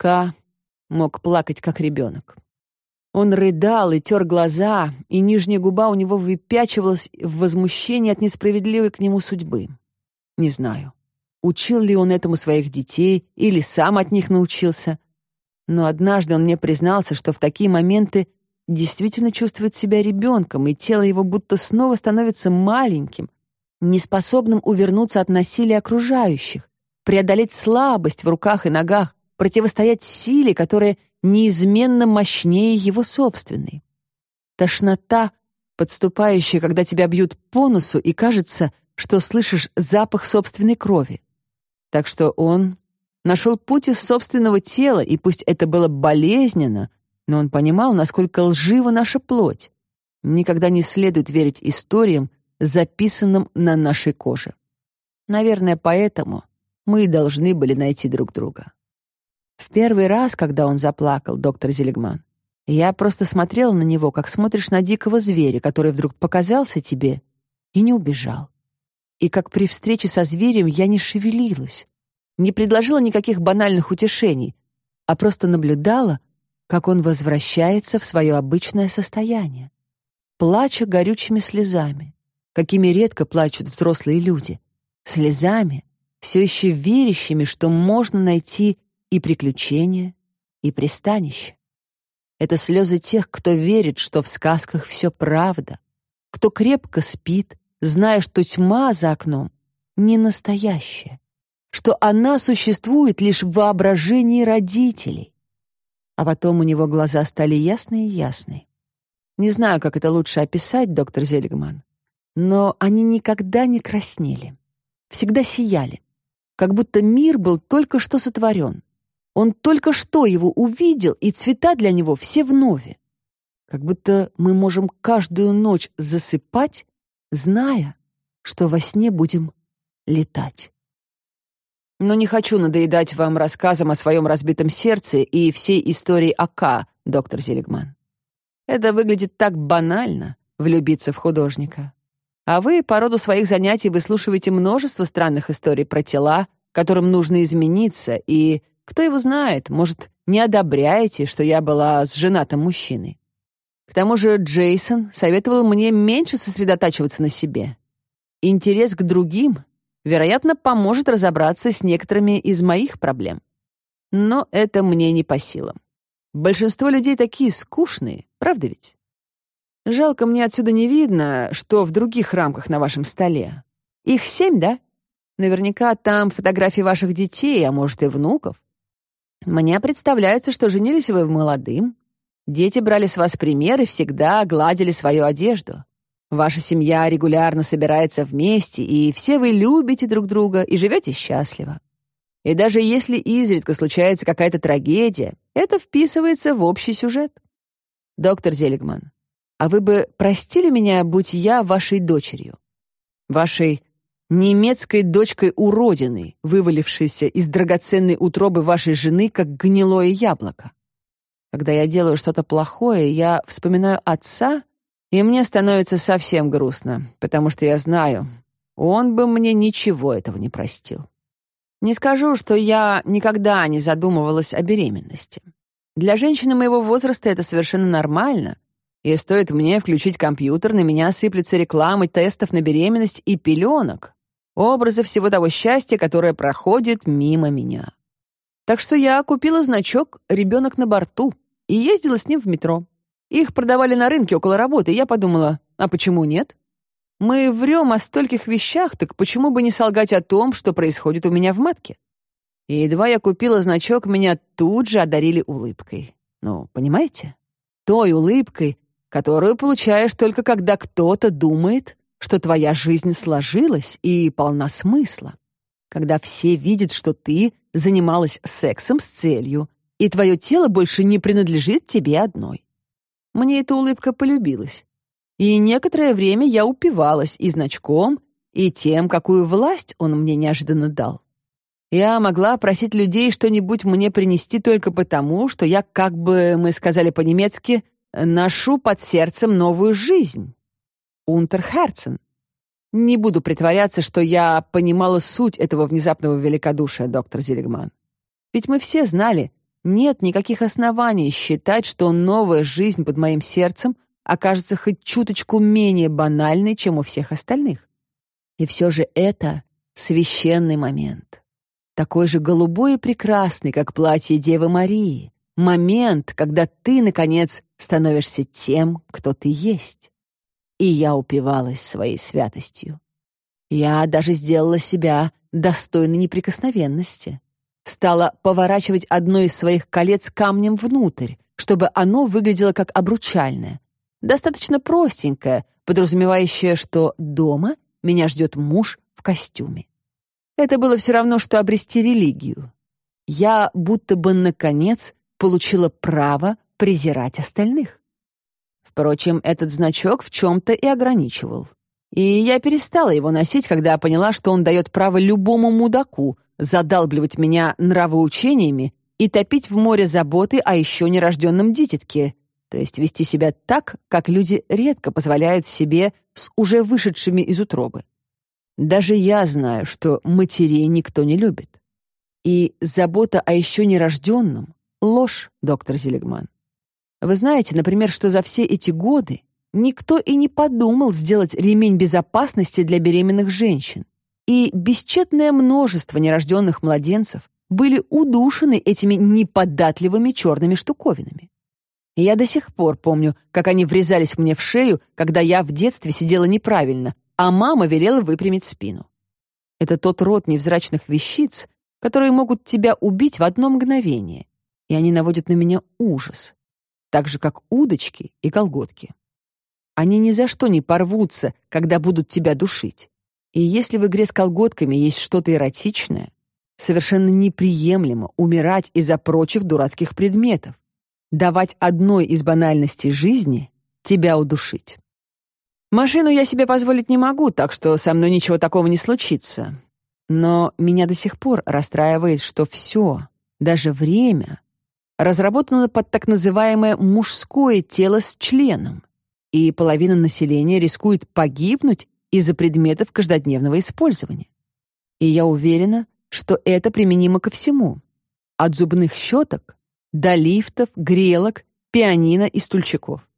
К мог плакать, как ребенок. Он рыдал и тер глаза, и нижняя губа у него выпячивалась в возмущении от несправедливой к нему судьбы. Не знаю, учил ли он этому своих детей или сам от них научился, но однажды он мне признался, что в такие моменты действительно чувствует себя ребенком, и тело его будто снова становится маленьким, неспособным увернуться от насилия окружающих, преодолеть слабость в руках и ногах, противостоять силе, которая неизменно мощнее его собственной. Тошнота, подступающая, когда тебя бьют по носу, и кажется, что слышишь запах собственной крови. Так что он нашел путь из собственного тела, и пусть это было болезненно, но он понимал, насколько лжива наша плоть. Никогда не следует верить историям, записанным на нашей коже. Наверное, поэтому мы и должны были найти друг друга. В первый раз, когда он заплакал, доктор Зелегман, я просто смотрела на него, как смотришь на дикого зверя, который вдруг показался тебе и не убежал. И как при встрече со зверем я не шевелилась, не предложила никаких банальных утешений, а просто наблюдала, как он возвращается в свое обычное состояние, плача горючими слезами, какими редко плачут взрослые люди, слезами, все еще верящими, что можно найти и приключения, и пристанище. Это слезы тех, кто верит, что в сказках все правда, кто крепко спит, зная, что тьма за окном не настоящая, что она существует лишь в воображении родителей. А потом у него глаза стали ясные-ясные. Не знаю, как это лучше описать, доктор Зелигман, но они никогда не краснели, всегда сияли, как будто мир был только что сотворен. Он только что его увидел, и цвета для него все вновь. Как будто мы можем каждую ночь засыпать, зная, что во сне будем летать. Но не хочу надоедать вам рассказом о своем разбитом сердце и всей истории АК, доктор Зелегман. Это выглядит так банально — влюбиться в художника. А вы по роду своих занятий выслушиваете множество странных историй про тела, которым нужно измениться, и кто его знает, может, не одобряете, что я была с женатым мужчиной. К тому же Джейсон советовал мне меньше сосредотачиваться на себе. Интерес к другим, вероятно, поможет разобраться с некоторыми из моих проблем. Но это мне не по силам. Большинство людей такие скучные, правда ведь? Жалко, мне отсюда не видно, что в других рамках на вашем столе. Их семь, да? Наверняка там фотографии ваших детей, а может и внуков. Мне представляется, что женились вы в молодым. Дети брали с вас пример и всегда гладили свою одежду. Ваша семья регулярно собирается вместе, и все вы любите друг друга и живете счастливо. И даже если изредка случается какая-то трагедия, это вписывается в общий сюжет. Доктор Зелигман, а вы бы простили меня, будь я вашей дочерью? Вашей немецкой дочкой уродины, вывалившейся из драгоценной утробы вашей жены, как гнилое яблоко. Когда я делаю что-то плохое, я вспоминаю отца, и мне становится совсем грустно, потому что я знаю, он бы мне ничего этого не простил. Не скажу, что я никогда не задумывалась о беременности. Для женщины моего возраста это совершенно нормально, и стоит мне включить компьютер, на меня сыплется реклама тестов на беременность и пеленок, образы всего того счастья, которое проходит мимо меня. Так что я купила значок «Ребенок на борту» и ездила с ним в метро. Их продавали на рынке около работы, и я подумала, а почему нет? Мы врем о стольких вещах, так почему бы не солгать о том, что происходит у меня в матке? И едва я купила значок, меня тут же одарили улыбкой. Ну, понимаете? Той улыбкой, которую получаешь только когда кто-то думает, что твоя жизнь сложилась и полна смысла, когда все видят, что ты занималась сексом с целью, и твое тело больше не принадлежит тебе одной. Мне эта улыбка полюбилась. И некоторое время я упивалась и значком, и тем, какую власть он мне неожиданно дал. Я могла просить людей что-нибудь мне принести только потому, что я, как бы мы сказали по-немецки, ношу под сердцем новую жизнь. Унтерхерцен. Не буду притворяться, что я понимала суть этого внезапного великодушия, доктор Зелегман. Ведь мы все знали, нет никаких оснований считать, что новая жизнь под моим сердцем окажется хоть чуточку менее банальной, чем у всех остальных. И все же это священный момент. Такой же голубой и прекрасный, как платье Девы Марии. Момент, когда ты, наконец, становишься тем, кто ты есть. И я упивалась своей святостью. Я даже сделала себя достойной неприкосновенности. Стала поворачивать одно из своих колец камнем внутрь, чтобы оно выглядело как обручальное. Достаточно простенькое, подразумевающее, что дома меня ждет муж в костюме. Это было все равно, что обрести религию. Я будто бы, наконец, получила право презирать остальных. Впрочем, этот значок в чем-то и ограничивал. И я перестала его носить, когда поняла, что он дает право любому мудаку задалбливать меня нравоучениями и топить в море заботы о еще нерожденном дитятке, то есть вести себя так, как люди редко позволяют себе с уже вышедшими из утробы. Даже я знаю, что матерей никто не любит. И забота о еще нерожденном — ложь, доктор Зелегман. Вы знаете, например, что за все эти годы никто и не подумал сделать ремень безопасности для беременных женщин. И бесчетное множество нерожденных младенцев были удушены этими неподатливыми черными штуковинами. Я до сих пор помню, как они врезались мне в шею, когда я в детстве сидела неправильно, а мама велела выпрямить спину. Это тот род невзрачных вещиц, которые могут тебя убить в одно мгновение, и они наводят на меня ужас, так же, как удочки и колготки. Они ни за что не порвутся, когда будут тебя душить. И если в игре с колготками есть что-то эротичное, совершенно неприемлемо умирать из-за прочих дурацких предметов, давать одной из банальностей жизни тебя удушить. Машину я себе позволить не могу, так что со мной ничего такого не случится. Но меня до сих пор расстраивает, что все, даже время, разработано под так называемое мужское тело с членом, и половина населения рискует погибнуть из-за предметов каждодневного использования. И я уверена, что это применимо ко всему. От зубных щеток до лифтов, грелок, пианино и стульчиков.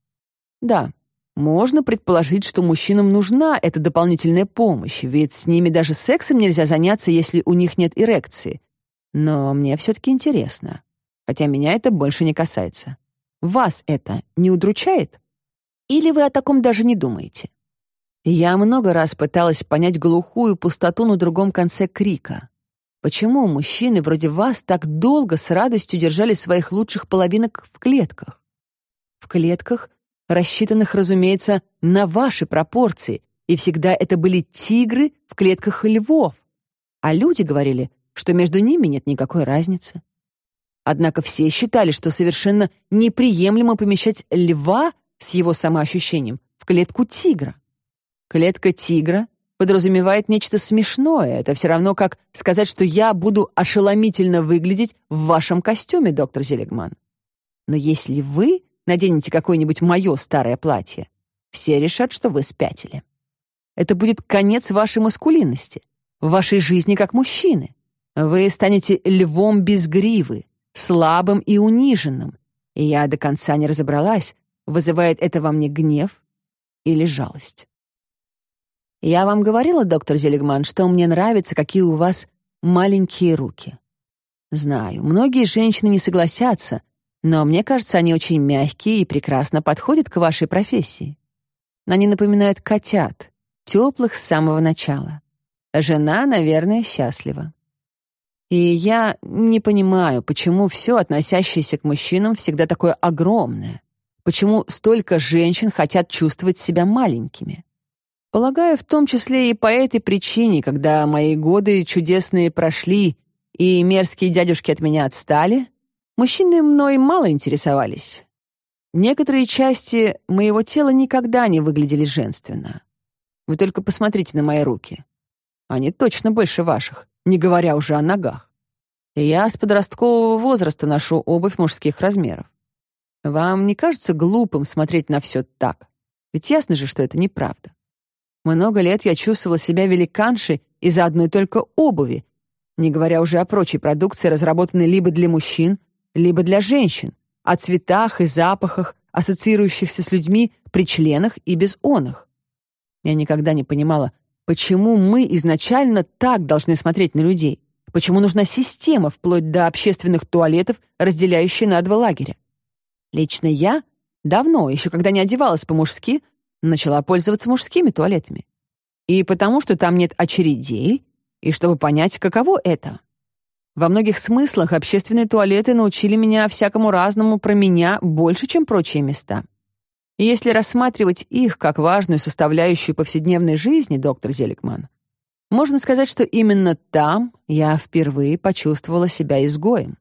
Да, можно предположить, что мужчинам нужна эта дополнительная помощь, ведь с ними даже сексом нельзя заняться, если у них нет эрекции. Но мне все-таки интересно, хотя меня это больше не касается. Вас это не удручает? Или вы о таком даже не думаете? Я много раз пыталась понять глухую пустоту на другом конце крика. Почему мужчины вроде вас так долго с радостью держали своих лучших половинок в клетках? В клетках, рассчитанных, разумеется, на ваши пропорции, и всегда это были тигры в клетках львов. А люди говорили, что между ними нет никакой разницы. Однако все считали, что совершенно неприемлемо помещать льва с его самоощущением в клетку тигра. Клетка тигра подразумевает нечто смешное. Это все равно как сказать, что я буду ошеломительно выглядеть в вашем костюме, доктор Зелегман. Но если вы наденете какое-нибудь мое старое платье, все решат, что вы спятили. Это будет конец вашей маскулинности, вашей жизни как мужчины. Вы станете львом без гривы, слабым и униженным. И я до конца не разобралась, вызывает это во мне гнев или жалость. Я вам говорила, доктор Зелегман, что мне нравится, какие у вас маленькие руки. Знаю, многие женщины не согласятся, но мне кажется, они очень мягкие и прекрасно подходят к вашей профессии. Они напоминают котят, теплых с самого начала. Жена, наверное, счастлива. И я не понимаю, почему все, относящееся к мужчинам, всегда такое огромное. Почему столько женщин хотят чувствовать себя маленькими. Полагаю, в том числе и по этой причине, когда мои годы чудесные прошли и мерзкие дядюшки от меня отстали, Мужчины мной мало интересовались. Некоторые части моего тела никогда не выглядели женственно. Вы только посмотрите на мои руки. Они точно больше ваших, не говоря уже о ногах. Я с подросткового возраста ношу обувь мужских размеров. Вам не кажется глупым смотреть на все так? Ведь ясно же, что это неправда. Много лет я чувствовала себя великаншей из-за одной только обуви, не говоря уже о прочей продукции, разработанной либо для мужчин, либо для женщин, о цветах и запахах, ассоциирующихся с людьми при членах и без оных. Я никогда не понимала, почему мы изначально так должны смотреть на людей, почему нужна система вплоть до общественных туалетов, разделяющая на два лагеря. Лично я давно, еще когда не одевалась по-мужски, начала пользоваться мужскими туалетами. И потому, что там нет очередей, и чтобы понять, каково это. Во многих смыслах общественные туалеты научили меня всякому разному про меня больше, чем прочие места. И если рассматривать их как важную составляющую повседневной жизни, доктор Зеликман, можно сказать, что именно там я впервые почувствовала себя изгоем.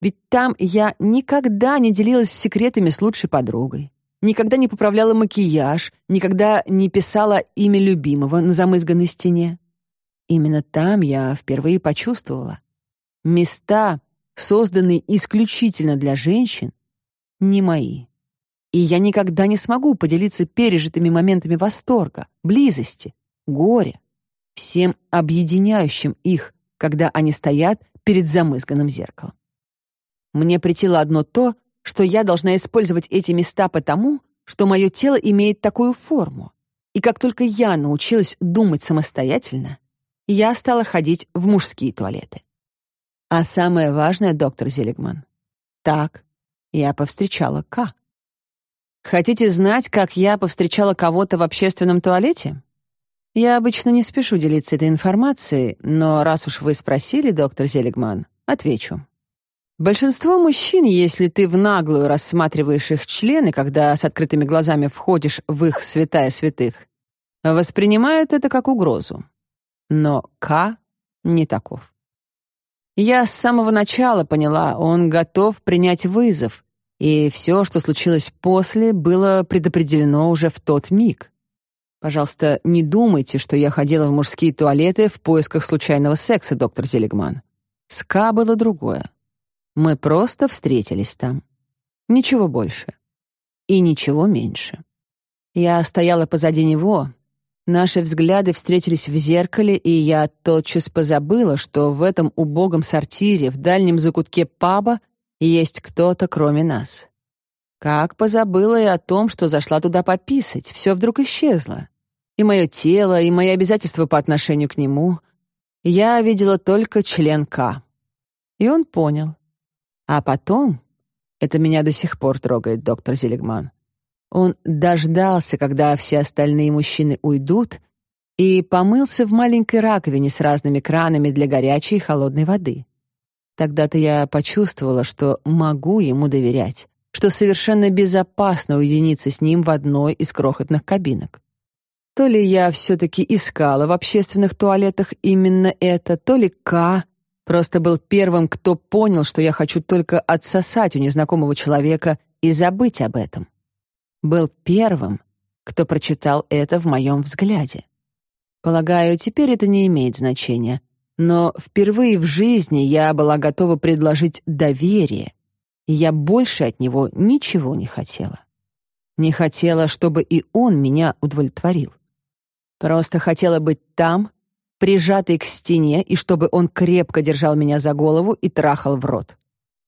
Ведь там я никогда не делилась секретами с лучшей подругой, никогда не поправляла макияж, никогда не писала имя любимого на замызганной стене. Именно там я впервые почувствовала. Места, созданные исключительно для женщин, не мои. И я никогда не смогу поделиться пережитыми моментами восторга, близости, горя, всем объединяющим их, когда они стоят перед замызганным зеркалом. Мне претило одно то, что я должна использовать эти места потому, что мое тело имеет такую форму. И как только я научилась думать самостоятельно, я стала ходить в мужские туалеты. А самое важное, доктор Зелегман, так я повстречала К. Хотите знать, как я повстречала кого-то в общественном туалете? Я обычно не спешу делиться этой информацией, но раз уж вы спросили, доктор Зелегман, отвечу. Большинство мужчин, если ты в наглую рассматриваешь их члены, когда с открытыми глазами входишь в их святая святых, воспринимают это как угрозу. Но К не таков. Я с самого начала поняла, он готов принять вызов, и все, что случилось после, было предопределено уже в тот миг. Пожалуйста, не думайте, что я ходила в мужские туалеты в поисках случайного секса, доктор Зелегман. С К было другое. Мы просто встретились там. Ничего больше. И ничего меньше. Я стояла позади него, Наши взгляды встретились в зеркале, и я тотчас позабыла, что в этом убогом сортире, в дальнем закутке паба, есть кто-то, кроме нас. Как позабыла и о том, что зашла туда пописать, все вдруг исчезло. И мое тело, и мои обязательства по отношению к нему. Я видела только член К. И он понял. А потом, это меня до сих пор трогает доктор Зелегман, он дождался, когда все остальные мужчины уйдут, и помылся в маленькой раковине с разными кранами для горячей и холодной воды. Тогда-то я почувствовала, что могу ему доверять, что совершенно безопасно уединиться с ним в одной из крохотных кабинок. То ли я все-таки искала в общественных туалетах именно это, то ли К просто был первым, кто понял, что я хочу только отсосать у незнакомого человека и забыть об этом был первым, кто прочитал это в моем взгляде. Полагаю, теперь это не имеет значения, но впервые в жизни я была готова предложить доверие, и я больше от него ничего не хотела. Не хотела, чтобы и он меня удовлетворил. Просто хотела быть там, прижатой к стене, и чтобы он крепко держал меня за голову и трахал в рот.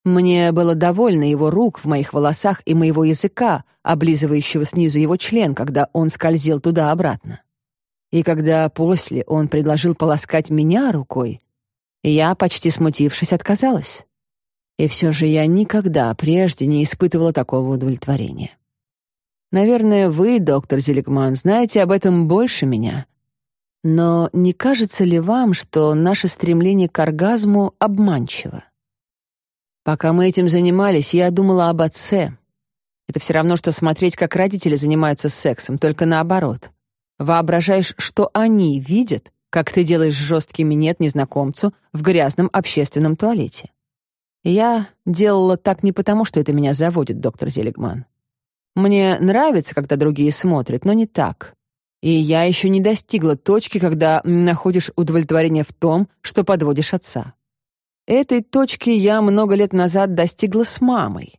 Мне было довольно его рук в моих волосах и моего языка, облизывающего снизу его член, когда он скользил туда-обратно. И когда после он предложил полоскать меня рукой, я, почти смутившись, отказалась. И все же я никогда прежде не испытывала такого удовлетворения. Наверное, вы, доктор Зеликман, знаете об этом больше меня. Но не кажется ли вам, что наше стремление к оргазму обманчиво? Пока мы этим занимались, я думала об отце. Это все равно, что смотреть, как родители занимаются сексом, только наоборот. Воображаешь, что они видят, как ты делаешь жесткий минет незнакомцу в грязном общественном туалете. Я делала так не потому, что это меня заводит, доктор Зелегман. Мне нравится, когда другие смотрят, но не так. И я еще не достигла точки, когда находишь удовлетворение в том, что подводишь отца. Этой точки я много лет назад достигла с мамой.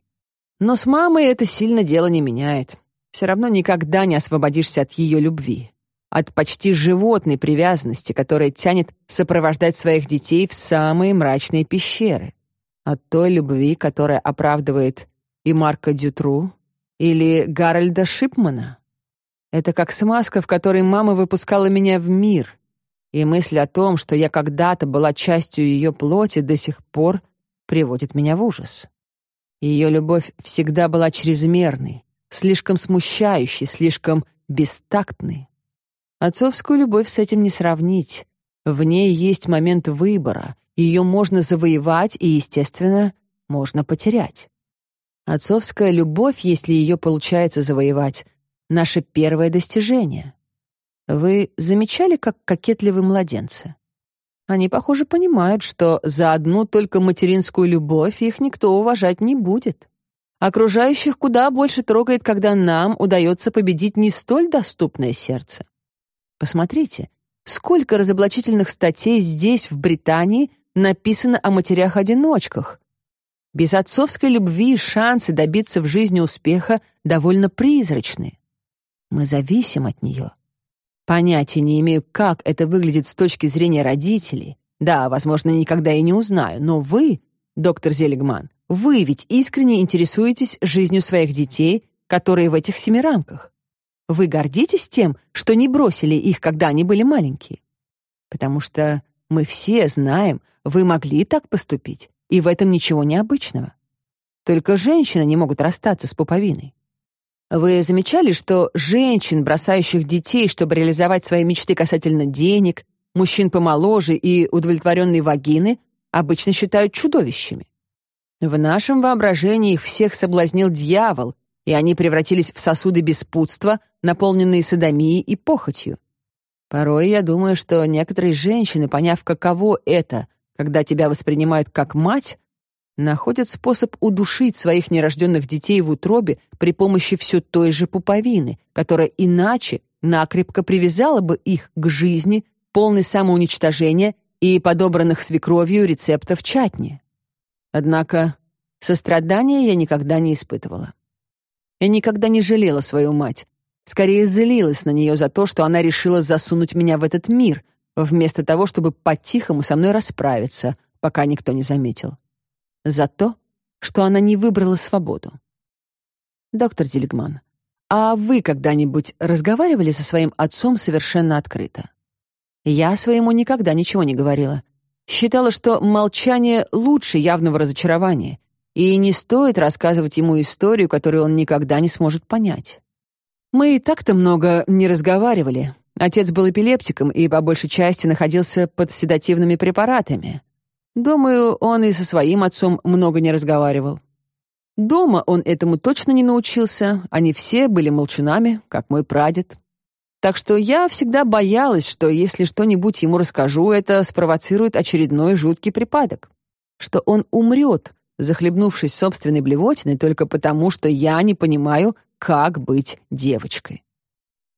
Но с мамой это сильно дело не меняет. Все равно никогда не освободишься от ее любви. От почти животной привязанности, которая тянет сопровождать своих детей в самые мрачные пещеры. От той любви, которая оправдывает и Марка Дютру, или Гарольда Шипмана. Это как смазка, в которой мама выпускала меня в мир, и мысль о том, что я когда-то была частью ее плоти, до сих пор приводит меня в ужас. Ее любовь всегда была чрезмерной, слишком смущающей, слишком бестактной. Отцовскую любовь с этим не сравнить. В ней есть момент выбора, ее можно завоевать и, естественно, можно потерять. Отцовская любовь, если ее получается завоевать, наше первое достижение. Вы замечали, как кокетливы младенцы? Они, похоже, понимают, что за одну только материнскую любовь их никто уважать не будет. Окружающих куда больше трогает, когда нам удается победить не столь доступное сердце. Посмотрите, сколько разоблачительных статей здесь, в Британии, написано о матерях-одиночках. Без отцовской любви шансы добиться в жизни успеха довольно призрачны. Мы зависим от нее. Понятия не имею, как это выглядит с точки зрения родителей. Да, возможно, никогда и не узнаю, но вы, доктор Зелегман, вы ведь искренне интересуетесь жизнью своих детей, которые в этих семи рамках. Вы гордитесь тем, что не бросили их, когда они были маленькие? Потому что мы все знаем, вы могли так поступить, и в этом ничего необычного. Только женщины не могут расстаться с пуповиной. Вы замечали, что женщин, бросающих детей, чтобы реализовать свои мечты касательно денег, мужчин помоложе и удовлетворенной вагины, обычно считают чудовищами? В нашем воображении их всех соблазнил дьявол, и они превратились в сосуды беспутства, наполненные садомией и похотью. Порой я думаю, что некоторые женщины, поняв, каково это, когда тебя воспринимают как мать, находят способ удушить своих нерожденных детей в утробе при помощи все той же пуповины, которая иначе накрепко привязала бы их к жизни, полной самоуничтожения и подобранных свекровью рецептов чатни. Однако сострадания я никогда не испытывала. Я никогда не жалела свою мать. Скорее, злилась на нее за то, что она решила засунуть меня в этот мир, вместо того, чтобы по-тихому со мной расправиться, пока никто не заметил. За то, что она не выбрала свободу. Доктор Зелегман, а вы когда-нибудь разговаривали со своим отцом совершенно открыто? Я своему никогда ничего не говорила. Считала, что молчание лучше явного разочарования, и не стоит рассказывать ему историю, которую он никогда не сможет понять. Мы и так-то много не разговаривали. Отец был эпилептиком и по большей части находился под седативными препаратами. Думаю, он и со своим отцом много не разговаривал. Дома он этому точно не научился, они все были молчунами, как мой прадед. Так что я всегда боялась, что если что-нибудь ему расскажу, это спровоцирует очередной жуткий припадок. Что он умрет, захлебнувшись собственной блевотиной только потому, что я не понимаю, как быть девочкой.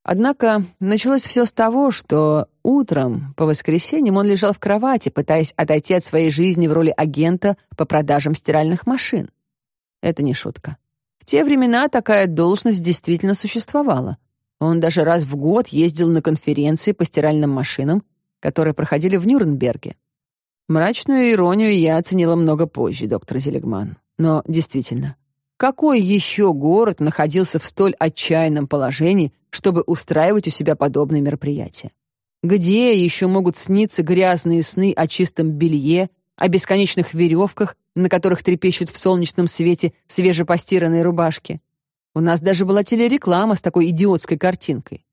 Однако началось все с того, что утром по воскресеньям он лежал в кровати, пытаясь отойти от своей жизни в роли агента по продажам стиральных машин. Это не шутка. В те времена такая должность действительно существовала. Он даже раз в год ездил на конференции по стиральным машинам, которые проходили в Нюрнберге. Мрачную иронию я оценила много позже, доктор Зелегман. Но действительно, какой еще город находился в столь отчаянном положении, чтобы устраивать у себя подобные мероприятия? Где еще могут сниться грязные сны о чистом белье, о бесконечных веревках, на которых трепещут в солнечном свете свежепостиранные рубашки? У нас даже была телереклама с такой идиотской картинкой.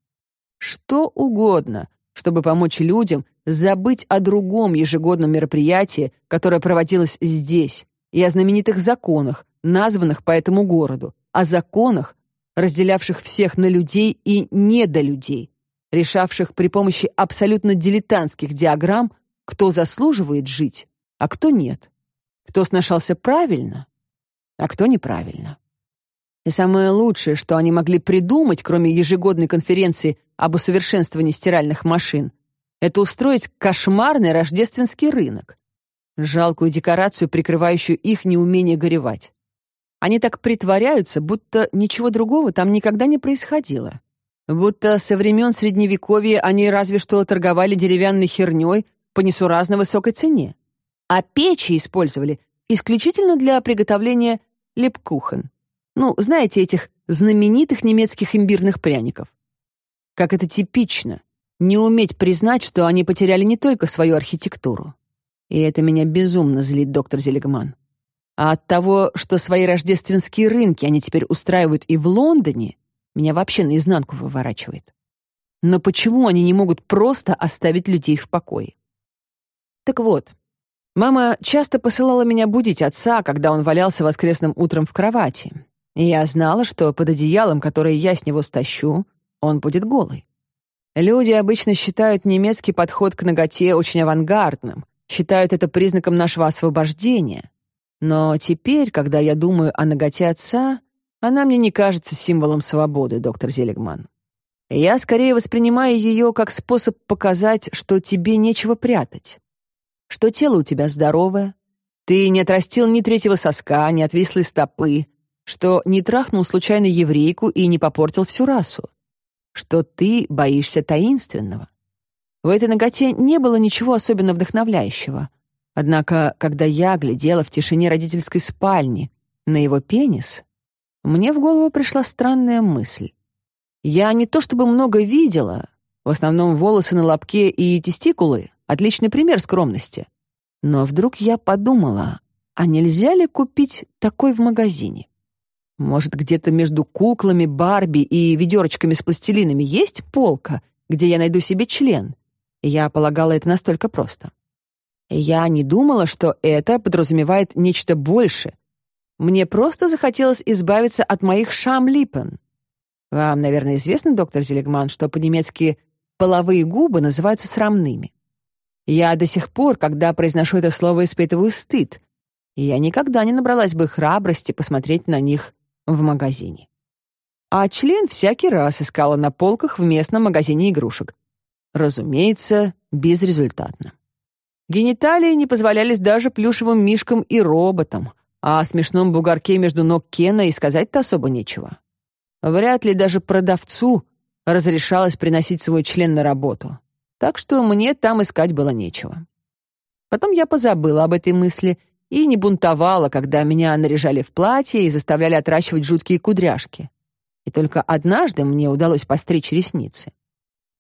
Что угодно, чтобы помочь людям забыть о другом ежегодном мероприятии, которое проводилось здесь, и о знаменитых законах, названных по этому городу, о законах, разделявших всех на людей и недолюдей, решавших при помощи абсолютно дилетантских диаграмм, кто заслуживает жить, а кто нет, кто сношался правильно, а кто неправильно. И самое лучшее, что они могли придумать, кроме ежегодной конференции об усовершенствовании стиральных машин, это устроить кошмарный рождественский рынок. Жалкую декорацию, прикрывающую их неумение горевать. Они так притворяются, будто ничего другого там никогда не происходило. Будто со времен Средневековья они разве что торговали деревянной херней по несуразно высокой цене. А печи использовали исключительно для приготовления лепкухен. Ну, знаете, этих знаменитых немецких имбирных пряников. Как это типично, не уметь признать, что они потеряли не только свою архитектуру. И это меня безумно злит, доктор Зелегман. А от того, что свои рождественские рынки они теперь устраивают и в Лондоне, меня вообще наизнанку выворачивает. Но почему они не могут просто оставить людей в покое? Так вот, мама часто посылала меня будить отца, когда он валялся воскресным утром в кровати. Я знала, что под одеялом, которое я с него стащу, он будет голый. Люди обычно считают немецкий подход к ноготе очень авангардным, считают это признаком нашего освобождения. Но теперь, когда я думаю о ноготе отца, она мне не кажется символом свободы, доктор Зелегман. Я скорее воспринимаю ее как способ показать, что тебе нечего прятать, что тело у тебя здоровое, ты не отрастил ни третьего соска, ни отвислой стопы, что не трахнул случайно еврейку и не попортил всю расу, что ты боишься таинственного. В этой ноготе не было ничего особенно вдохновляющего. Однако, когда я глядела в тишине родительской спальни на его пенис, мне в голову пришла странная мысль. Я не то чтобы много видела, в основном волосы на лобке и тестикулы — отличный пример скромности. Но вдруг я подумала, а нельзя ли купить такой в магазине? Может, где-то между куклами, Барби и ведерочками с пластилинами есть полка, где я найду себе член? Я полагала это настолько просто. Я не думала, что это подразумевает нечто большее. Мне просто захотелось избавиться от моих шамлипен. Вам, наверное, известно, доктор Зелегман, что по-немецки половые губы называются срамными. Я до сих пор, когда произношу это слово, испытываю стыд. Я никогда не набралась бы храбрости посмотреть на них в магазине. А член всякий раз искала на полках в местном магазине игрушек. Разумеется, безрезультатно. Гениталии не позволялись даже плюшевым мишкам и роботам, а о смешном бугорке между ног Кена и сказать-то особо нечего. Вряд ли даже продавцу разрешалось приносить свой член на работу, так что мне там искать было нечего. Потом я позабыла об этой мысли — и не бунтовала, когда меня наряжали в платье и заставляли отращивать жуткие кудряшки. И только однажды мне удалось постричь ресницы.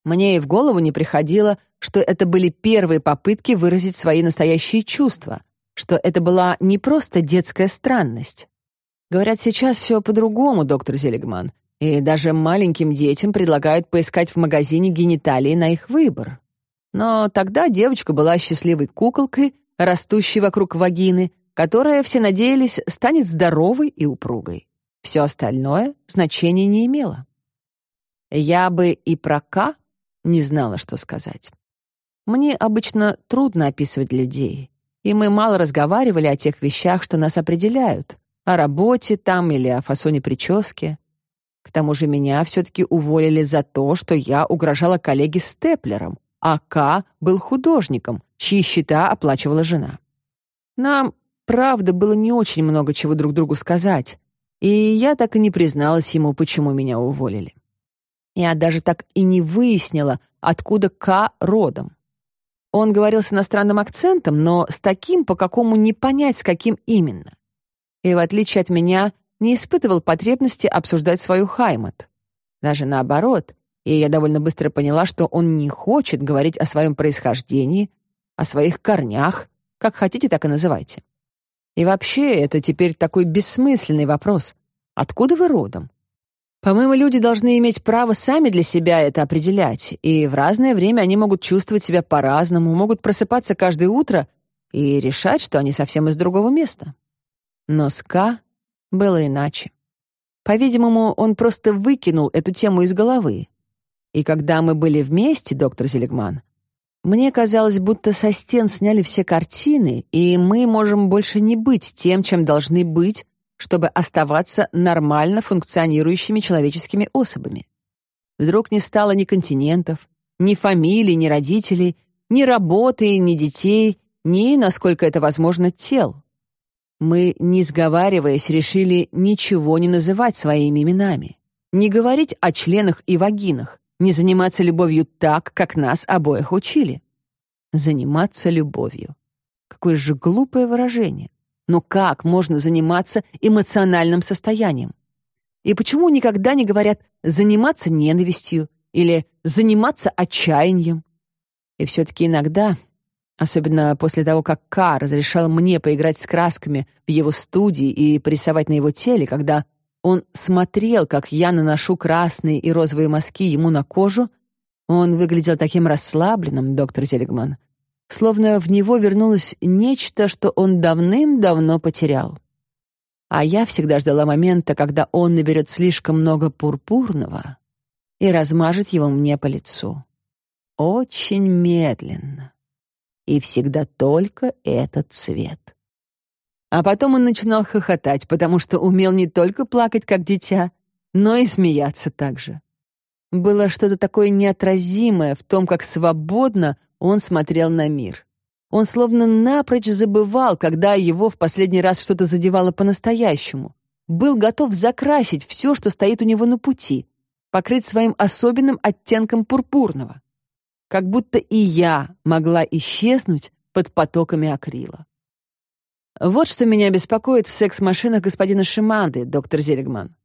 Мне и в голову не приходило, что это были первые попытки выразить свои настоящие чувства, что это была не просто детская странность. Говорят, сейчас все по-другому, доктор Зелегман, и даже маленьким детям предлагают поискать в магазине гениталии на их выбор. Но тогда девочка была счастливой куколкой, растущей вокруг вагины, которая, все надеялись, станет здоровой и упругой. Все остальное значения не имело. Я бы и про К не знала, что сказать. Мне обычно трудно описывать людей, и мы мало разговаривали о тех вещах, что нас определяют, о работе там или о фасоне прически. К тому же меня все-таки уволили за то, что я угрожала коллеге Степлером, а К был художником, чьи счета оплачивала жена. Нам, правда, было не очень много чего друг другу сказать, и я так и не призналась ему, почему меня уволили. Я даже так и не выяснила, откуда К родом. Он говорил с иностранным акцентом, но с таким, по какому не понять, с каким именно. И в отличие от меня, не испытывал потребности обсуждать свою Хаймат. Даже наоборот, и я довольно быстро поняла, что он не хочет говорить о своем происхождении, о своих корнях, как хотите, так и называйте. И вообще, это теперь такой бессмысленный вопрос. Откуда вы родом? По-моему, люди должны иметь право сами для себя это определять, и в разное время они могут чувствовать себя по-разному, могут просыпаться каждое утро и решать, что они совсем из другого места. Но с К было иначе. По-видимому, он просто выкинул эту тему из головы, и когда мы были вместе, доктор Зелегман, мне казалось, будто со стен сняли все картины, и мы можем больше не быть тем, чем должны быть, чтобы оставаться нормально функционирующими человеческими особами. Вдруг не стало ни континентов, ни фамилий, ни родителей, ни работы, ни детей, ни, насколько это возможно, тел. Мы, не сговариваясь, решили ничего не называть своими именами, не говорить о членах и вагинах, не заниматься любовью так, как нас обоих учили. Заниматься любовью. Какое же глупое выражение. Но как можно заниматься эмоциональным состоянием? И почему никогда не говорят «заниматься ненавистью» или «заниматься отчаянием»? И все-таки иногда, особенно после того, как Ка разрешал мне поиграть с красками в его студии и порисовать на его теле, когда он смотрел, как я наношу красные и розовые мазки ему на кожу, он выглядел таким расслабленным, доктор Зелегман, словно в него вернулось нечто, что он давным-давно потерял. А я всегда ждала момента, когда он наберет слишком много пурпурного и размажет его мне по лицу. Очень медленно. И всегда только этот цвет. А потом он начинал хохотать, потому что умел не только плакать, как дитя, но и смеяться также. Было что-то такое неотразимое в том, как свободно он смотрел на мир. Он словно напрочь забывал, когда его в последний раз что-то задевало по-настоящему. Был готов закрасить все, что стоит у него на пути, покрыть своим особенным оттенком пурпурного. Как будто и я могла исчезнуть под потоками акрила. Вот что меня беспокоит в секс-машинах господина Шиманды, доктор Зелегман.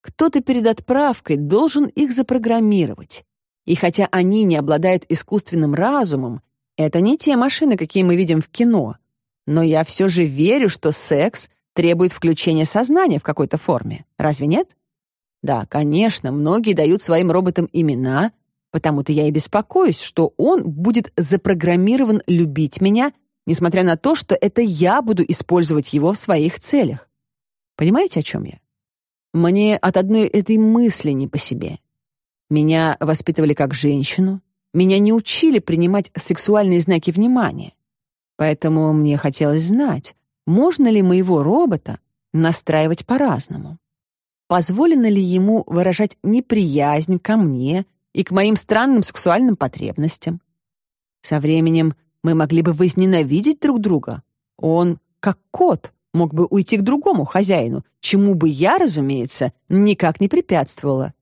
Кто-то перед отправкой должен их запрограммировать. И хотя они не обладают искусственным разумом, это не те машины, какие мы видим в кино. Но я все же верю, что секс требует включения сознания в какой-то форме. Разве нет? Да, конечно, многие дают своим роботам имена, потому-то я и беспокоюсь, что он будет запрограммирован любить меня, несмотря на то, что это я буду использовать его в своих целях. Понимаете, о чем я? Мне от одной этой мысли не по себе. Меня воспитывали как женщину, меня не учили принимать сексуальные знаки внимания. Поэтому мне хотелось знать, можно ли моего робота настраивать по-разному. Позволено ли ему выражать неприязнь ко мне и к моим странным сексуальным потребностям? Со временем мы могли бы возненавидеть друг друга. Он, как кот, мог бы уйти к другому хозяину, чему бы я, разумеется, никак не препятствовала.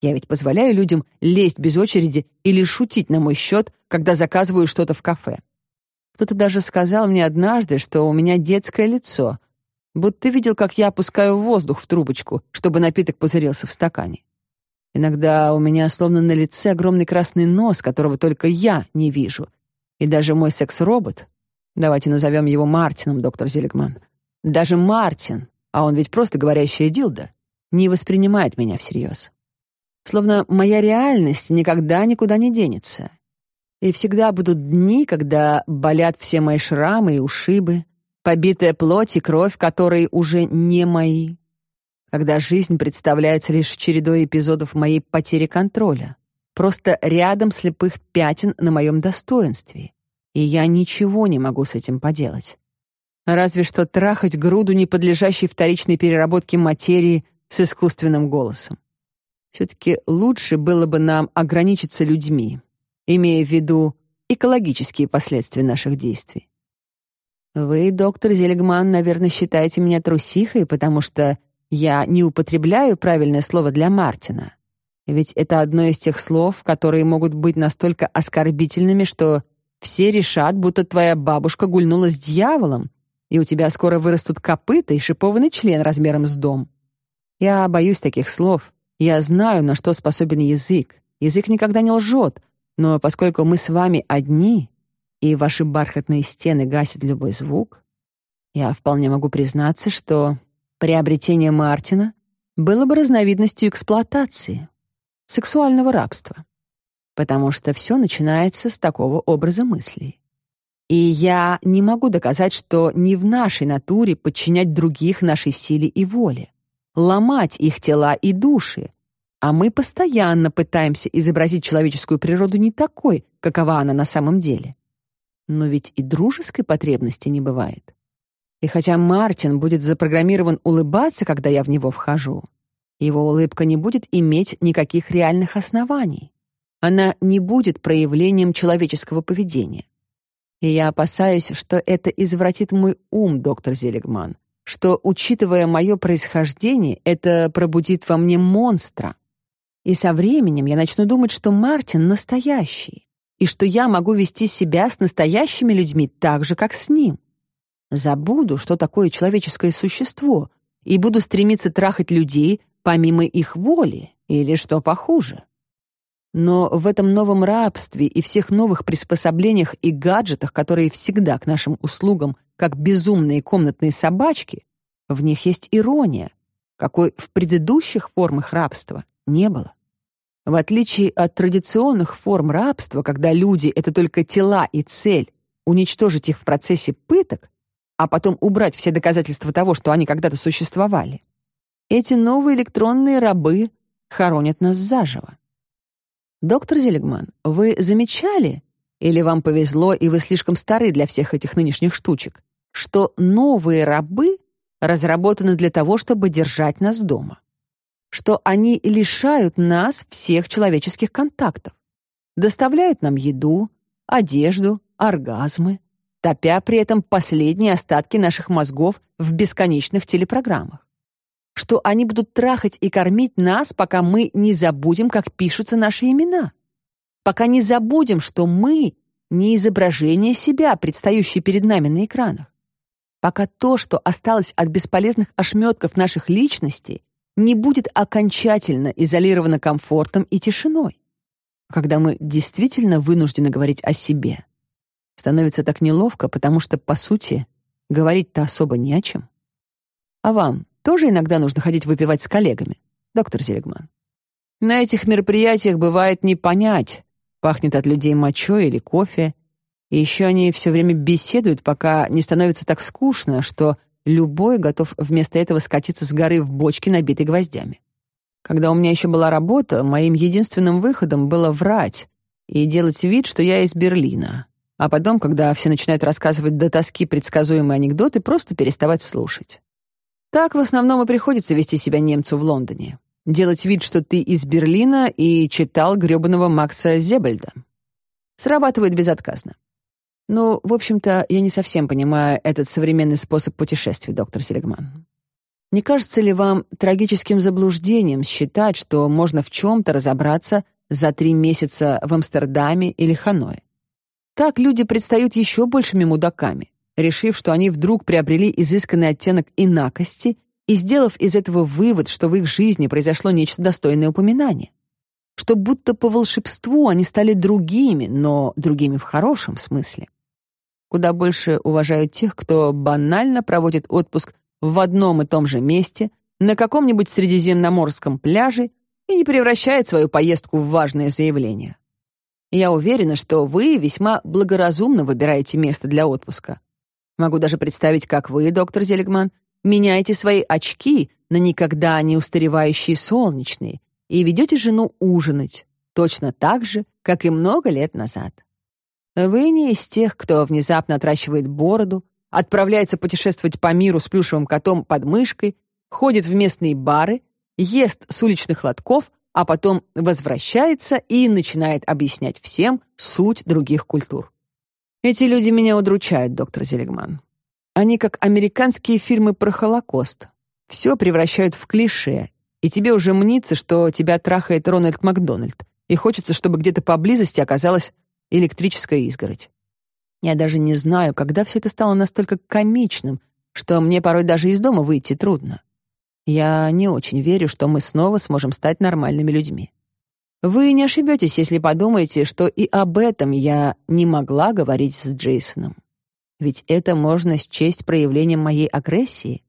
Я ведь позволяю людям лезть без очереди или шутить на мой счет, когда заказываю что-то в кафе. Кто-то даже сказал мне однажды, что у меня детское лицо, будто видел, как я опускаю воздух в трубочку, чтобы напиток пузырился в стакане. Иногда у меня словно на лице огромный красный нос, которого только я не вижу. И даже мой секс-робот, давайте назовем его Мартином, доктор Зелегман, даже Мартин, а он ведь просто говорящая дилда, не воспринимает меня всерьез. Словно моя реальность никогда никуда не денется. И всегда будут дни, когда болят все мои шрамы и ушибы, побитая плоть и кровь, которые уже не мои. Когда жизнь представляется лишь чередой эпизодов моей потери контроля, просто рядом слепых пятен на моем достоинстве, и я ничего не могу с этим поделать. Разве что трахать груду неподлежащей вторичной переработке материи с искусственным голосом. Все-таки лучше было бы нам ограничиться людьми, имея в виду экологические последствия наших действий. Вы, доктор Зельгман, наверное, считаете меня трусихой, потому что я не употребляю правильное слово для Мартина. Ведь это одно из тех слов, которые могут быть настолько оскорбительными, что все решат, будто твоя бабушка гульнула с дьяволом, и у тебя скоро вырастут копыта и шипованный член размером с дом. Я боюсь таких слов. Я знаю, на что способен язык. Язык никогда не лжет, но поскольку мы с вами одни, и ваши бархатные стены гасят любой звук, я вполне могу признаться, что приобретение Мартина было бы разновидностью эксплуатации, сексуального рабства. Потому что все начинается с такого образа мыслей. И я не могу доказать, что не в нашей натуре подчинять других нашей силе и воле, ломать их тела и души, а мы постоянно пытаемся изобразить человеческую природу не такой, какова она на самом деле. Но ведь и дружеской потребности не бывает. И хотя Мартин будет запрограммирован улыбаться, когда я в него вхожу, его улыбка не будет иметь никаких реальных оснований. Она не будет проявлением человеческого поведения. И я опасаюсь, что это извратит мой ум, доктор Зелегман, что, учитывая мое происхождение, это пробудит во мне монстра. И со временем я начну думать, что Мартин настоящий, и что я могу вести себя с настоящими людьми так же, как с ним. забуду, что такое человеческое существо, и буду стремиться трахать людей помимо их воли, или что похуже. Но в этом новом рабстве и всех новых приспособлениях и гаджетах, которые всегда к нашим услугам, как безумные комнатные собачки, в них есть ирония, какой в предыдущих формах рабства не было. В отличие от традиционных форм рабства, когда люди — это только тела и цель, уничтожить их в процессе пыток, а потом убрать все доказательства того, что они когда-то существовали, эти новые электронные рабы хоронят нас заживо. Доктор Зелегман, вы замечали, или вам повезло, и вы слишком стары для всех этих нынешних штучек, что новые рабы разработаны для того, чтобы держать нас дома? Что они лишают нас всех человеческих контактов, доставляют нам еду, одежду, оргазмы, топя при этом последние остатки наших мозгов в бесконечных телепрограммах что они будут трахать и кормить нас, пока мы не забудем, как пишутся наши имена. Пока не забудем, что мы не изображение себя, предстающее перед нами на экранах. Пока то, что осталось от бесполезных ошметков наших личностей, не будет окончательно изолировано комфортом и тишиной. Когда мы действительно вынуждены говорить о себе, становится так неловко, потому что, по сути, говорить-то особо не о чем. А вам тоже иногда нужно ходить выпивать с коллегами, доктор Зелегман. На этих мероприятиях бывает не понять, пахнет от людей мочой или кофе, и еще они все время беседуют, пока не становится так скучно, что любой готов вместо этого скатиться с горы в бочке, набитой гвоздями. Когда у меня еще была работа, моим единственным выходом было врать и делать вид, что я из Берлина. А потом, когда все начинают рассказывать до тоски предсказуемые анекдоты, просто переставать слушать. Так в основном и приходится вести себя немцу в Лондоне. Делать вид, что ты из Берлина и читал грёбаного Макса Зебельда. Срабатывает безотказно. Ну, в общем-то, я не совсем понимаю этот современный способ путешествий, доктор Селегман. Не кажется ли вам трагическим заблуждением считать, что можно в чем-то разобраться за три месяца в Амстердаме или Ханое? Так люди предстают еще большими мудаками, решив, что они вдруг приобрели изысканный оттенок инакости и сделав из этого вывод, что в их жизни произошло нечто достойное упоминания. Что будто по волшебству они стали другими, но другими в хорошем смысле. Куда больше уважают тех, кто банально проводит отпуск в одном и том же месте, на каком-нибудь средиземноморском пляже и не превращает свою поездку в важное заявление. Я уверена, что вы весьма благоразумно выбираете место для отпуска, Могу даже представить, как вы, доктор Зелегман, меняете свои очки на никогда не устаревающие солнечные и ведете жену ужинать, точно так же, как и много лет назад. Вы не из тех, кто внезапно отращивает бороду, отправляется путешествовать по миру с плюшевым котом под мышкой, ходит в местные бары, ест с уличных лотков, а потом возвращается и начинает объяснять всем суть других культур. Эти люди меня удручают, доктор Зелегман. Они как американские фильмы про Холокост. Все превращают в клише, и тебе уже мнится, что тебя трахает Рональд Макдональд, и хочется, чтобы где-то поблизости оказалась электрическая изгородь. Я даже не знаю, когда все это стало настолько комичным, что мне порой даже из дома выйти трудно. Я не очень верю, что мы снова сможем стать нормальными людьми. Вы не ошибетесь, если подумаете, что и об этом я не могла говорить с Джейсоном. Ведь это можно счесть проявлением моей агрессии.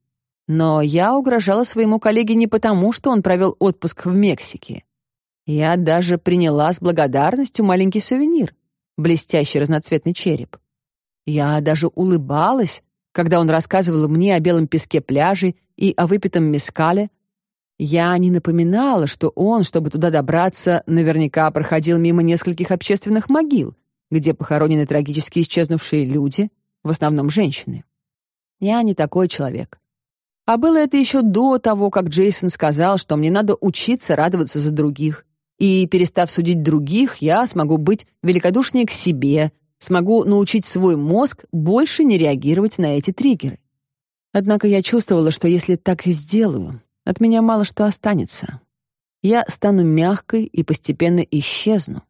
Но я угрожала своему коллеге не потому, что он провел отпуск в Мексике. Я даже приняла с благодарностью маленький сувенир — блестящий разноцветный череп. Я даже улыбалась, когда он рассказывал мне о белом песке пляжей и о выпитом мескале, я не напоминала, что он, чтобы туда добраться, наверняка проходил мимо нескольких общественных могил, где похоронены трагически исчезнувшие люди, в основном женщины. Я не такой человек. А было это еще до того, как Джейсон сказал, что мне надо учиться радоваться за других. И, перестав судить других, я смогу быть великодушнее к себе, смогу научить свой мозг больше не реагировать на эти триггеры. Однако я чувствовала, что если так и сделаю, от меня мало что останется. Я стану мягкой и постепенно исчезну.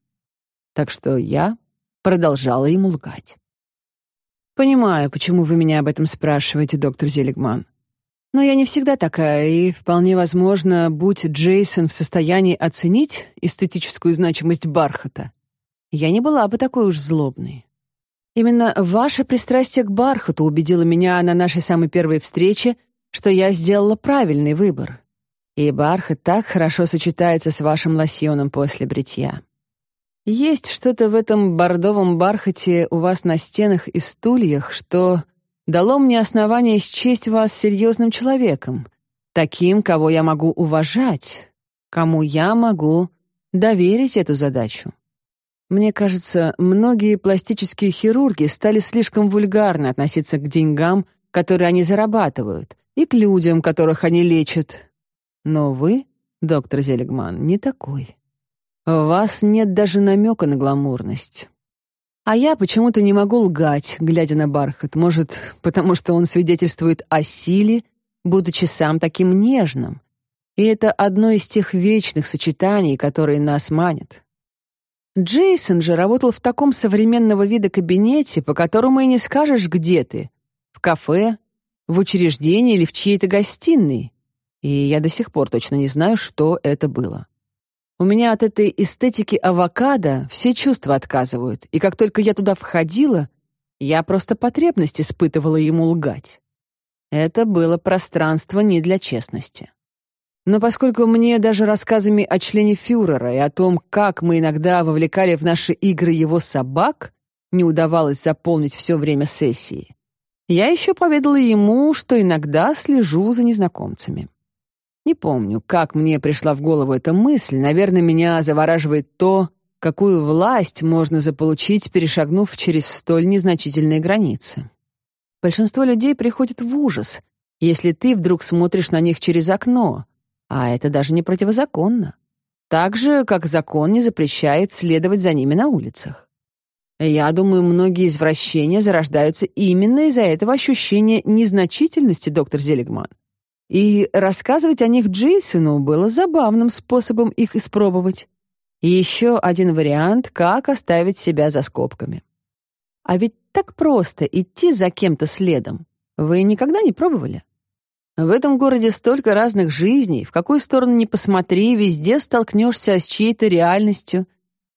Так что я продолжала ему лгать. Понимаю, почему вы меня об этом спрашиваете, доктор Зелигман. Но я не всегда такая, и вполне возможно, будь Джейсон в состоянии оценить эстетическую значимость бархата, я не была бы такой уж злобной. Именно ваше пристрастие к бархату убедило меня на нашей самой первой встрече, что я сделала правильный выбор. И бархат так хорошо сочетается с вашим лосьоном после бритья. Есть что-то в этом бордовом бархате у вас на стенах и стульях, что дало мне основание счесть вас серьезным человеком, таким, кого я могу уважать, кому я могу доверить эту задачу. Мне кажется, многие пластические хирурги стали слишком вульгарно относиться к деньгам, которые они зарабатывают, и к людям, которых они лечат. Но вы, доктор Зелегман, не такой. У вас нет даже намека на гламурность. А я почему-то не могу лгать, глядя на бархат. Может, потому что он свидетельствует о силе, будучи сам таким нежным. И это одно из тех вечных сочетаний, которые нас манят. Джейсон же работал в таком современного вида кабинете, по которому и не скажешь, где ты. В кафе, в учреждении или в чьей-то гостиной. И я до сих пор точно не знаю, что это было. У меня от этой эстетики авокадо все чувства отказывают, и как только я туда входила, я просто потребность испытывала ему лгать. Это было пространство не для честности. Но поскольку мне даже рассказами о члене фюрера и о том, как мы иногда вовлекали в наши игры его собак, не удавалось заполнить все время сессии, я еще поведала ему, что иногда слежу за незнакомцами. Не помню, как мне пришла в голову эта мысль, наверное, меня завораживает то, какую власть можно заполучить, перешагнув через столь незначительные границы. Большинство людей приходит в ужас, если ты вдруг смотришь на них через окно, а это даже не противозаконно. Так же, как закон не запрещает следовать за ними на улицах. Я думаю, многие извращения зарождаются именно из-за этого ощущения незначительности, доктор Зелигман. И рассказывать о них Джейсону было забавным способом их испробовать. И еще один вариант, как оставить себя за скобками. А ведь так просто идти за кем-то следом. Вы никогда не пробовали? В этом городе столько разных жизней, в какую сторону ни посмотри, везде столкнешься с чьей-то реальностью.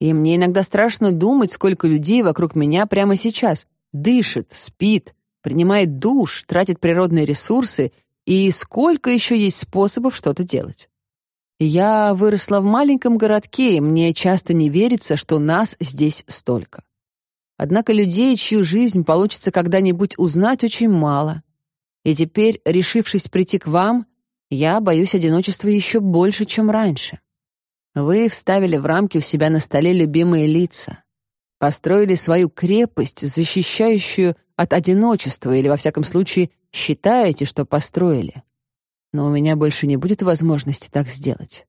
И мне иногда страшно думать, сколько людей вокруг меня прямо сейчас дышит, спит, принимает душ, тратит природные ресурсы, и сколько еще есть способов что-то делать. Я выросла в маленьком городке, и мне часто не верится, что нас здесь столько. Однако людей, чью жизнь получится когда-нибудь узнать, очень мало. И теперь, решившись прийти к вам, я боюсь одиночества еще больше, чем раньше. Вы вставили в рамки у себя на столе любимые лица, построили свою крепость, защищающую от одиночества, или, во всяком случае, считаете, что построили. Но у меня больше не будет возможности так сделать.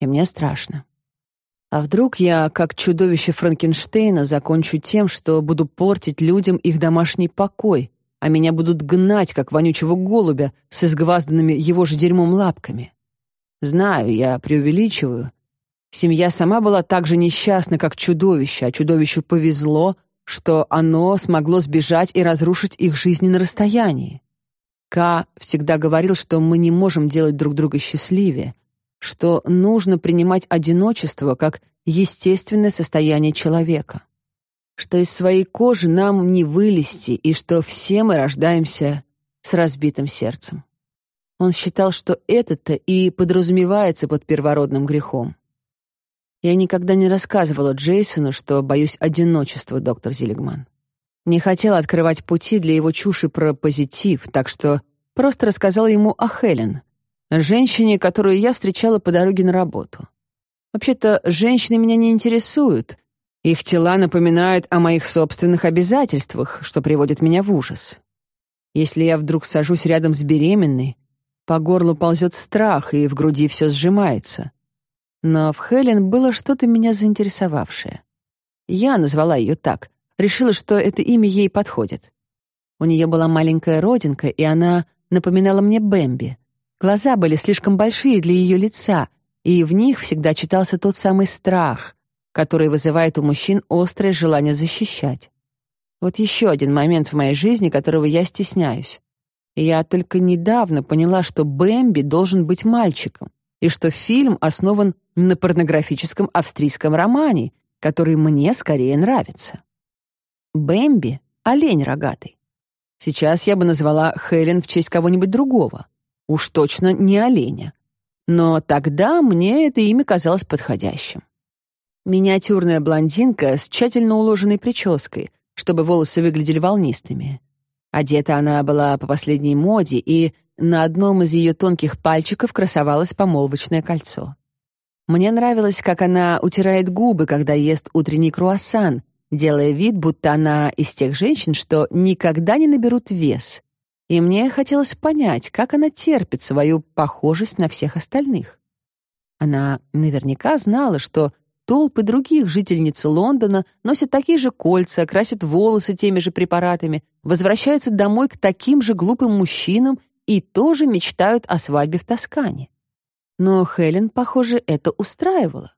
И мне страшно. А вдруг я, как чудовище Франкенштейна, закончу тем, что буду портить людям их домашний покой, а меня будут гнать, как вонючего голубя, с изгвазданными его же дерьмом лапками. Знаю, я преувеличиваю. Семья сама была так же несчастна, как чудовище, а чудовищу повезло, что оно смогло сбежать и разрушить их жизни на расстоянии. К всегда говорил, что мы не можем делать друг друга счастливее, что нужно принимать одиночество как естественное состояние человека что из своей кожи нам не вылезти и что все мы рождаемся с разбитым сердцем. Он считал, что это-то и подразумевается под первородным грехом. Я никогда не рассказывала Джейсону, что боюсь одиночества, доктор Зилигман. Не хотела открывать пути для его чуши про позитив, так что просто рассказала ему о Хелен, женщине, которую я встречала по дороге на работу. Вообще-то, женщины меня не интересуют, их тела напоминают о моих собственных обязательствах, что приводит меня в ужас. Если я вдруг сажусь рядом с беременной, по горлу ползет страх, и в груди все сжимается. Но в Хелен было что-то меня заинтересовавшее. Я назвала ее так, решила, что это имя ей подходит. У нее была маленькая родинка, и она напоминала мне Бэмби. Глаза были слишком большие для ее лица, и в них всегда читался тот самый страх — который вызывает у мужчин острое желание защищать. Вот еще один момент в моей жизни, которого я стесняюсь. Я только недавно поняла, что Бэмби должен быть мальчиком, и что фильм основан на порнографическом австрийском романе, который мне скорее нравится. Бэмби — олень рогатый. Сейчас я бы назвала Хелен в честь кого-нибудь другого. Уж точно не оленя. Но тогда мне это имя казалось подходящим. Миниатюрная блондинка с тщательно уложенной прической, чтобы волосы выглядели волнистыми. Одета она была по последней моде, и на одном из ее тонких пальчиков красовалось помолвочное кольцо. Мне нравилось, как она утирает губы, когда ест утренний круассан, делая вид, будто она из тех женщин, что никогда не наберут вес. И мне хотелось понять, как она терпит свою похожесть на всех остальных. Она наверняка знала, что толпы других жительниц Лондона носят такие же кольца, красят волосы теми же препаратами, возвращаются домой к таким же глупым мужчинам и тоже мечтают о свадьбе в Тоскане. Но Хелен, похоже, это устраивало.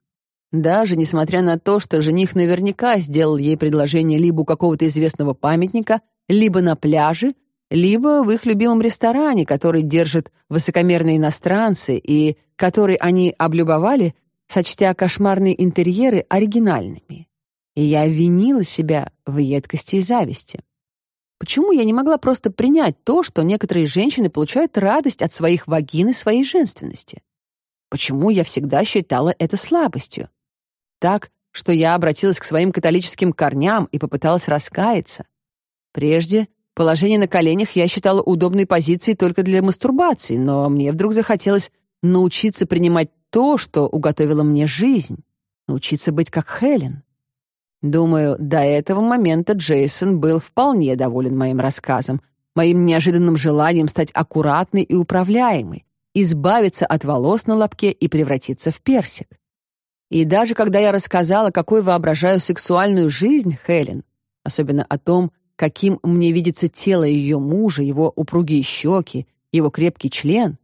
Даже несмотря на то, что жених наверняка сделал ей предложение либо у какого-то известного памятника, либо на пляже, либо в их любимом ресторане, который держат высокомерные иностранцы и который они облюбовали, сочтя кошмарные интерьеры оригинальными. И я винила себя в едкости и зависти. Почему я не могла просто принять то, что некоторые женщины получают радость от своих вагин и своей женственности? Почему я всегда считала это слабостью? так, что я обратилась к своим католическим корням и попыталась раскаяться. Прежде положение на коленях я считала удобной позицией только для мастурбации, но мне вдруг захотелось научиться принимать то, что уготовила мне жизнь, научиться быть как Хелен. Думаю, до этого момента Джейсон был вполне доволен моим рассказом, моим неожиданным желанием стать аккуратной и управляемой, избавиться от волос на лобке и превратиться в персик. И даже когда я рассказала, какой воображаю сексуальную жизнь Хелен, особенно о том, каким мне видится тело ее мужа, его упругие щеки, его крепкий член,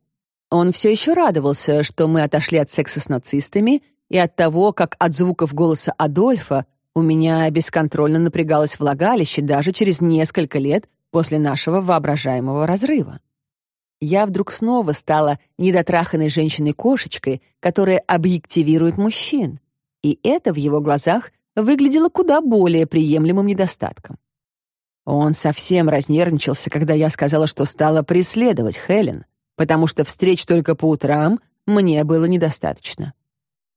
он все еще радовался, что мы отошли от секса с нацистами и от того, как от звуков голоса Адольфа у меня бесконтрольно напрягалось влагалище даже через несколько лет после нашего воображаемого разрыва я вдруг снова стала недотраханной женщиной-кошечкой, которая объективирует мужчин. И это в его глазах выглядело куда более приемлемым недостатком. Он совсем разнервничался, когда я сказала, что стала преследовать Хелен, потому что встреч только по утрам мне было недостаточно.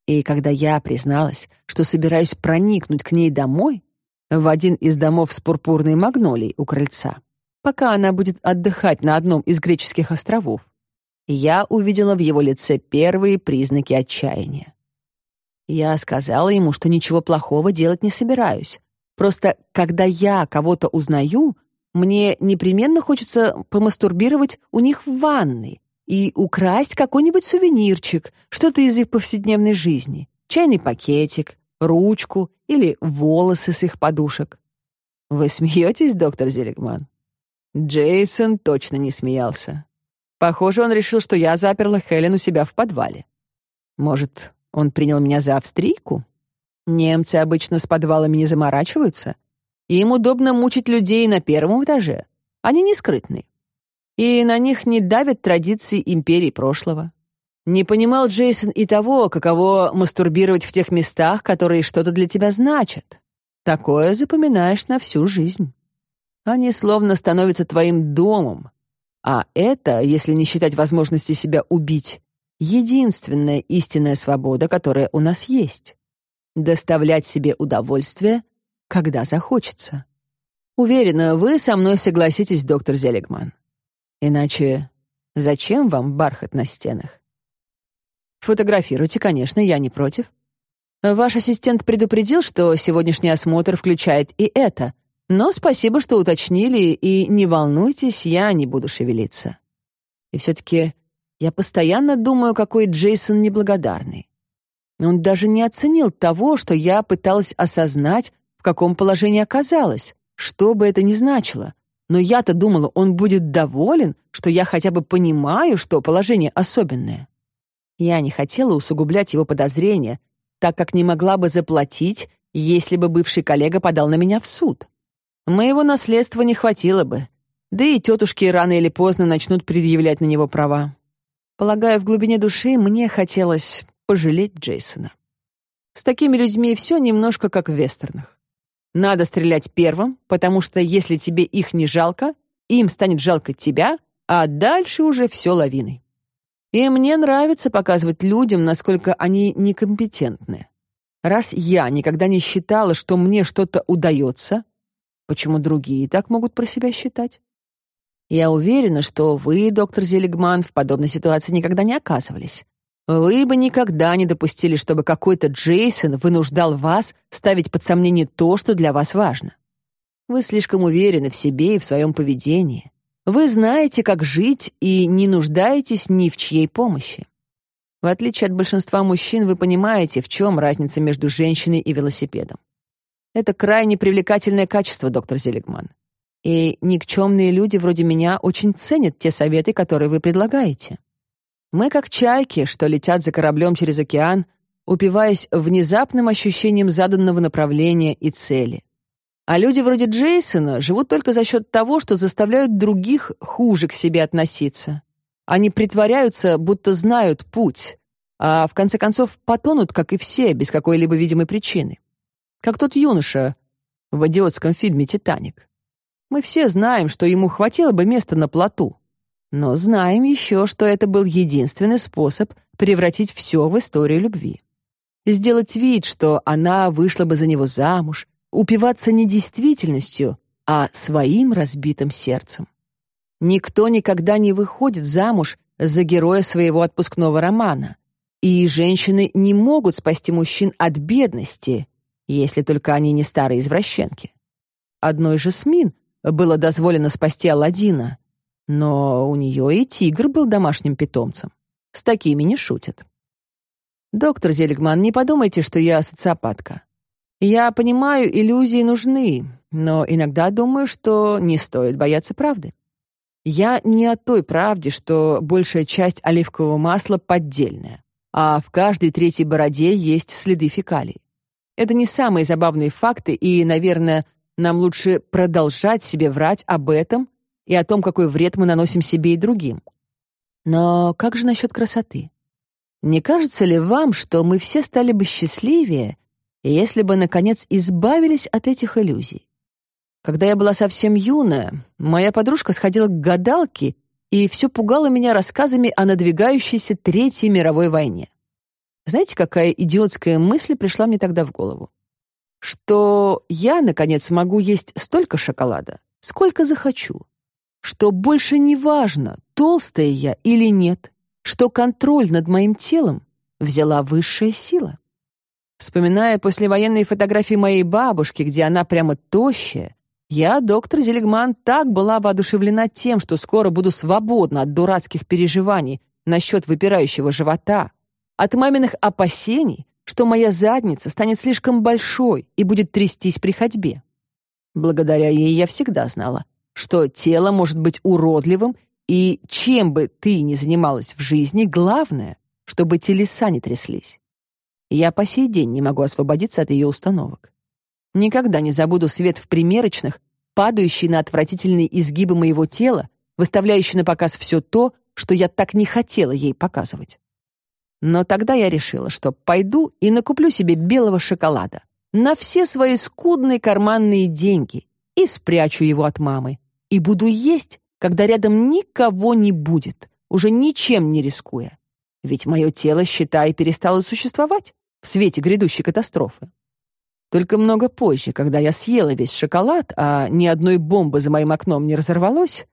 И когда я призналась, что собираюсь проникнуть к ней домой, в один из домов с пурпурной магнолией у крыльца, пока она будет отдыхать на одном из греческих островов. я увидела в его лице первые признаки отчаяния. Я сказала ему, что ничего плохого делать не собираюсь. Просто когда я кого-то узнаю, мне непременно хочется помастурбировать у них в ванной и украсть какой-нибудь сувенирчик, что-то из их повседневной жизни, чайный пакетик, ручку или волосы с их подушек. Вы смеетесь, доктор Зелегман? Джейсон точно не смеялся. Похоже, он решил, что я заперла Хелен у себя в подвале. Может, он принял меня за австрийку? Немцы обычно с подвалами не заморачиваются. Им удобно мучить людей на первом этаже. Они не скрытны. И на них не давят традиции империи прошлого. Не понимал Джейсон и того, каково мастурбировать в тех местах, которые что-то для тебя значат. Такое запоминаешь на всю жизнь. Они словно становятся твоим домом. А это, если не считать возможности себя убить, единственная истинная свобода, которая у нас есть. Доставлять себе удовольствие, когда захочется. Уверена, вы со мной согласитесь, доктор Зелегман. Иначе зачем вам бархат на стенах? Фотографируйте, конечно, я не против. Ваш ассистент предупредил, что сегодняшний осмотр включает и это, но спасибо, что уточнили, и не волнуйтесь, я не буду шевелиться. И все-таки я постоянно думаю, какой Джейсон неблагодарный. Он даже не оценил того, что я пыталась осознать, в каком положении оказалась, что бы это ни значило. Но я-то думала, он будет доволен, что я хотя бы понимаю, что положение особенное. Я не хотела усугублять его подозрения, так как не могла бы заплатить, если бы бывший коллега подал на меня в суд. Моего наследства не хватило бы, да и тетушки рано или поздно начнут предъявлять на него права. Полагаю, в глубине души мне хотелось пожалеть Джейсона. С такими людьми все немножко как в вестернах. Надо стрелять первым, потому что если тебе их не жалко, им станет жалко тебя, а дальше уже все лавиной. И мне нравится показывать людям, насколько они некомпетентны. Раз я никогда не считала, что мне что-то удается, почему другие так могут про себя считать? Я уверена, что вы, доктор Зелигман, в подобной ситуации никогда не оказывались. Вы бы никогда не допустили, чтобы какой-то Джейсон вынуждал вас ставить под сомнение то, что для вас важно. Вы слишком уверены в себе и в своем поведении. Вы знаете, как жить и не нуждаетесь ни в чьей помощи. В отличие от большинства мужчин, вы понимаете, в чем разница между женщиной и велосипедом. Это крайне привлекательное качество, доктор Зелигман. И никчемные люди вроде меня очень ценят те советы, которые вы предлагаете. Мы как чайки, что летят за кораблем через океан, упиваясь внезапным ощущением заданного направления и цели. А люди вроде Джейсона живут только за счет того, что заставляют других хуже к себе относиться. Они притворяются, будто знают путь, а в конце концов потонут, как и все, без какой-либо видимой причины. Как тот юноша в идиотском фильме «Титаник». Мы все знаем, что ему хватило бы места на плоту. Но знаем еще, что это был единственный способ превратить все в историю любви. Сделать вид, что она вышла бы за него замуж, упиваться не действительностью, а своим разбитым сердцем. Никто никогда не выходит замуж за героя своего отпускного романа, и женщины не могут спасти мужчин от бедности, если только они не старые извращенки. Одной же Смин было дозволено спасти Аладдина, но у нее и тигр был домашним питомцем. С такими не шутят. Доктор Зелигман, не подумайте, что я социопатка. Я понимаю, иллюзии нужны, но иногда думаю, что не стоит бояться правды. Я не о той правде, что большая часть оливкового масла поддельная, а в каждой третьей бороде есть следы фекалий. Это не самые забавные факты, и, наверное, нам лучше продолжать себе врать об этом и о том, какой вред мы наносим себе и другим. Но как же насчет красоты? Не кажется ли вам, что мы все стали бы счастливее, если бы, наконец, избавились от этих иллюзий? Когда я была совсем юная, моя подружка сходила к гадалке и все пугала меня рассказами о надвигающейся Третьей мировой войне. Знаете, какая идиотская мысль пришла мне тогда в голову? что я, наконец, могу есть столько шоколада, сколько захочу, что больше не важно, толстая я или нет, что контроль над моим телом взяла высшая сила. Вспоминая послевоенные фотографии моей бабушки, где она прямо тощая, я, доктор Зелегман, так была воодушевлена тем, что скоро буду свободна от дурацких переживаний насчет выпирающего живота, от маминых опасений, что моя задница станет слишком большой и будет трястись при ходьбе. Благодаря ей я всегда знала, что тело может быть уродливым, и чем бы ты ни занималась в жизни, главное, чтобы телеса не тряслись. Я по сей день не могу освободиться от ее установок. Никогда не забуду свет в примерочных, падающий на отвратительные изгибы моего тела, выставляющий на показ все то, что я так не хотела ей показывать. Но тогда я решила, что пойду и накуплю себе белого шоколада на все свои скудные карманные деньги и спрячу его от мамы. И буду есть, когда рядом никого не будет, уже ничем не рискуя. Ведь мое тело, считай, перестало существовать в свете грядущей катастрофы. Только много позже, когда я съела весь шоколад, а ни одной бомбы за моим окном не разорвалось,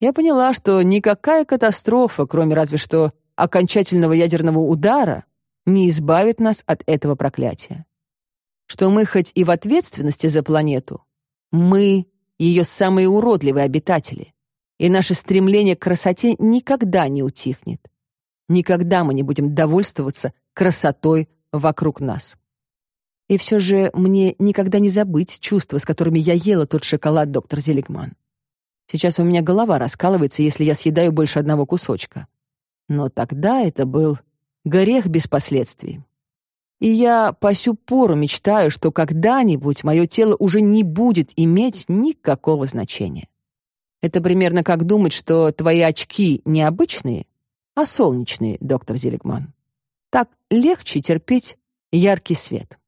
я поняла, что никакая катастрофа, кроме разве что окончательного ядерного удара не избавит нас от этого проклятия. Что мы хоть и в ответственности за планету, мы ее самые уродливые обитатели, и наше стремление к красоте никогда не утихнет. Никогда мы не будем довольствоваться красотой вокруг нас. И все же мне никогда не забыть чувства, с которыми я ела тот шоколад, доктор Зелигман. Сейчас у меня голова раскалывается, если я съедаю больше одного кусочка. Но тогда это был грех без последствий. И я по сю пору мечтаю, что когда-нибудь мое тело уже не будет иметь никакого значения. Это примерно как думать, что твои очки необычные, а солнечные, доктор Зелегман. Так легче терпеть яркий свет.